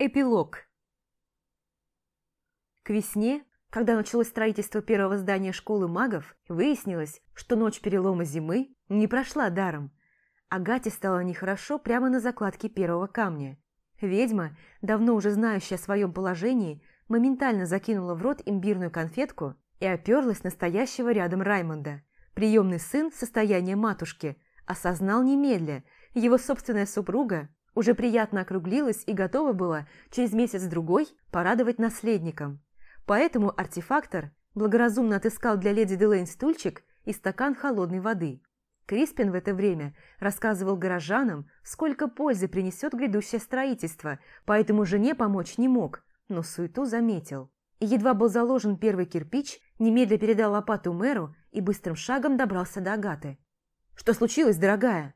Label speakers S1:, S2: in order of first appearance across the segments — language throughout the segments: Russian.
S1: Эпилог. К весне, когда началось строительство первого здания школы магов, выяснилось, что ночь перелома зимы не прошла даром. Агате стало нехорошо прямо на закладке первого камня. Ведьма, давно уже знающая о своем положении, моментально закинула в рот имбирную конфетку и оперлась настоящего рядом Раймонда. Приемный сын состояния матушки осознал немедля, его собственная супруга уже приятно округлилась и готова была через месяц-другой порадовать наследником. Поэтому артефактор благоразумно отыскал для леди Делейн стульчик и стакан холодной воды. Криспин в это время рассказывал горожанам, сколько пользы принесет грядущее строительство, поэтому жене помочь не мог, но суету заметил. Едва был заложен первый кирпич, немедля передал лопату мэру и быстрым шагом добрался до Агаты. «Что случилось, дорогая?»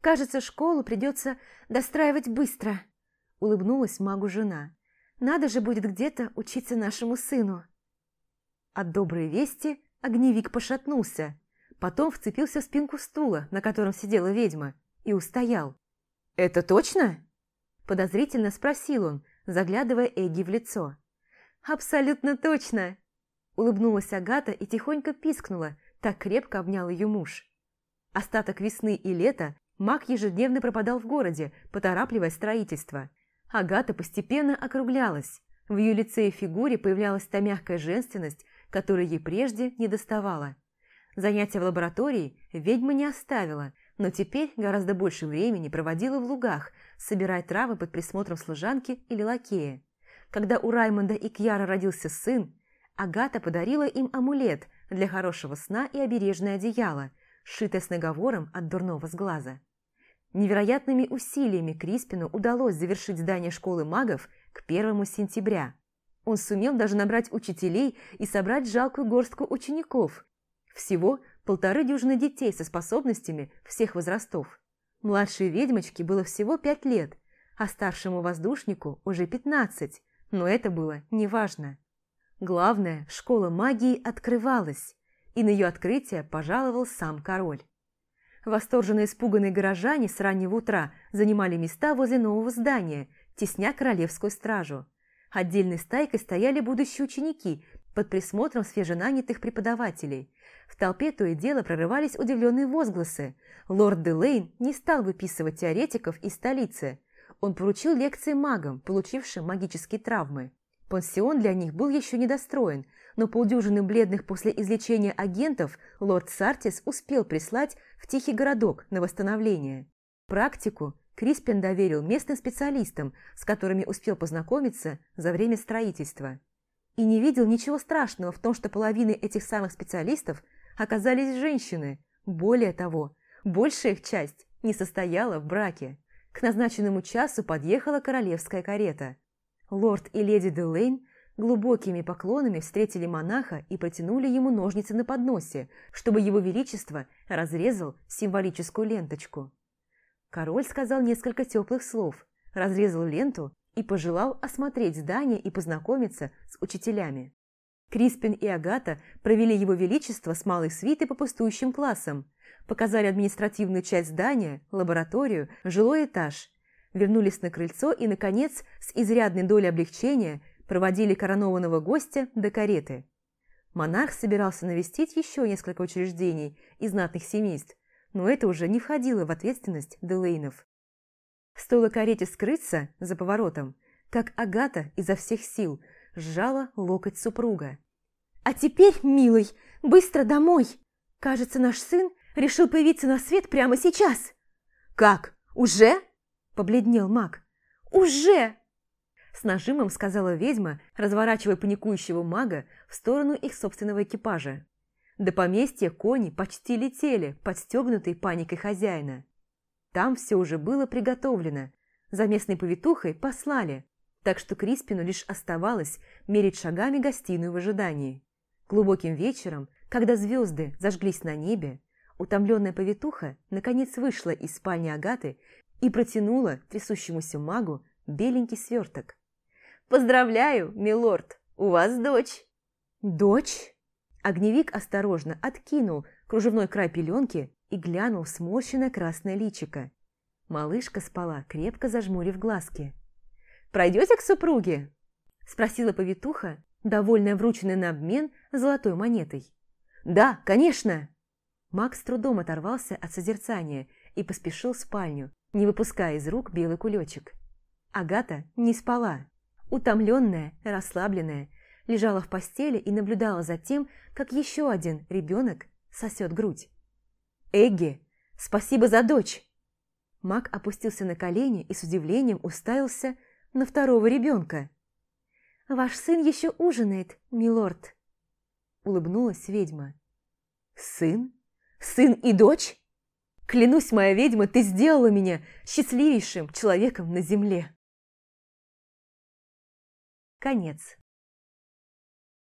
S2: Кажется, школу придется достраивать быстро», – улыбнулась магу жена. «Надо же будет где-то учиться нашему сыну».
S1: От доброй вести огневик пошатнулся, потом вцепился в спинку стула, на котором сидела ведьма, и устоял. «Это точно?» – подозрительно спросил он, заглядывая Эгги в лицо.
S2: «Абсолютно точно!» – улыбнулась Агата и тихонько пискнула, так крепко обнял ее муж.
S1: Остаток весны и лета Маг ежедневно пропадал в городе, поторапливая строительство. Агата постепенно округлялась. В ее лице и фигуре появлялась та мягкая женственность, которая ей прежде не доставала. Занятия в лаборатории ведьма не оставила, но теперь гораздо больше времени проводила в лугах, собирая травы под присмотром служанки или лакея. Когда у Раймонда и Кьяра родился сын, Агата подарила им амулет для хорошего сна и обережное одеяло, сшитое с наговором от дурного сглаза. Невероятными усилиями Криспину удалось завершить здание школы магов к первому сентября. Он сумел даже набрать учителей и собрать жалкую горстку учеников. Всего полторы дюжины детей со способностями всех возрастов. Младшей ведьмочке было всего пять лет, а старшему воздушнику уже пятнадцать, но это было неважно. Главное, школа магии открывалась, и на ее открытие пожаловал сам король. Восторженно испуганные горожане с раннего утра занимали места возле нового здания, тесня королевскую стражу. Отдельной стайкой стояли будущие ученики под присмотром свеженанятых преподавателей. В толпе то и дело прорывались удивленные возгласы. Лорд Делейн не стал выписывать теоретиков из столицы. Он поручил лекции магам, получившим магические травмы. Пансион для них был еще недостроен, но полдюжины бледных после излечения агентов лорд Сартис успел прислать в тихий городок на восстановление. Практику Криспин доверил местным специалистам, с которыми успел познакомиться за время строительства. И не видел ничего страшного в том, что половины этих самых специалистов оказались женщины. Более того, большая их часть не состояла в браке. К назначенному часу подъехала королевская карета – Лорд и леди Делейн глубокими поклонами встретили монаха и протянули ему ножницы на подносе, чтобы его величество разрезал символическую ленточку. Король сказал несколько теплых слов, разрезал ленту и пожелал осмотреть здание и познакомиться с учителями. Криспин и Агата провели его величество с малой свитой по пустующим классам, показали административную часть здания, лабораторию, жилой этаж вернулись на крыльцо и, наконец, с изрядной долей облегчения проводили коронованного гостя до кареты. Монарх собирался навестить еще несколько учреждений и знатных семейств, но это уже не входило в ответственность Делейнов. Стоило карете скрыться за поворотом, как Агата изо всех сил сжала локоть супруга.
S2: «А теперь, милый, быстро домой! Кажется, наш сын решил появиться на свет прямо сейчас!»
S1: «Как? Уже?» Побледнел маг.
S2: «Уже!»
S1: С нажимом сказала ведьма, разворачивая паникующего мага в сторону их собственного экипажа. До поместья кони почти летели, подстегнутые паникой хозяина. Там все уже было приготовлено. За местной повитухой послали, так что Криспину лишь оставалось мерить шагами гостиную в ожидании. Глубоким вечером, когда звезды зажглись на небе, утомленная повитуха наконец вышла из спальни Агаты и протянула трясущемуся магу беленький сверток. «Поздравляю, милорд, у вас дочь!» «Дочь?» Огневик осторожно откинул кружевной край пеленки и глянул в сморщенное красное личико. Малышка спала, крепко зажмурив глазки. пройдете к супруге?» Спросила повитуха, довольная врученной на обмен золотой монетой. «Да, конечно!» Макс с трудом оторвался от созерцания и поспешил в спальню, не выпуская из рук белый кулечек. Агата не спала. Утомленная, расслабленная, лежала в постели и наблюдала за тем, как еще один ребенок сосет грудь. «Эгги, спасибо за дочь!» Мак опустился на колени и с удивлением уставился на второго ребенка.
S2: «Ваш сын еще ужинает, милорд!»
S1: Улыбнулась ведьма. «Сын? Сын и дочь? Клянусь, моя ведьма, ты сделала меня счастливейшим человеком на земле!» Конец.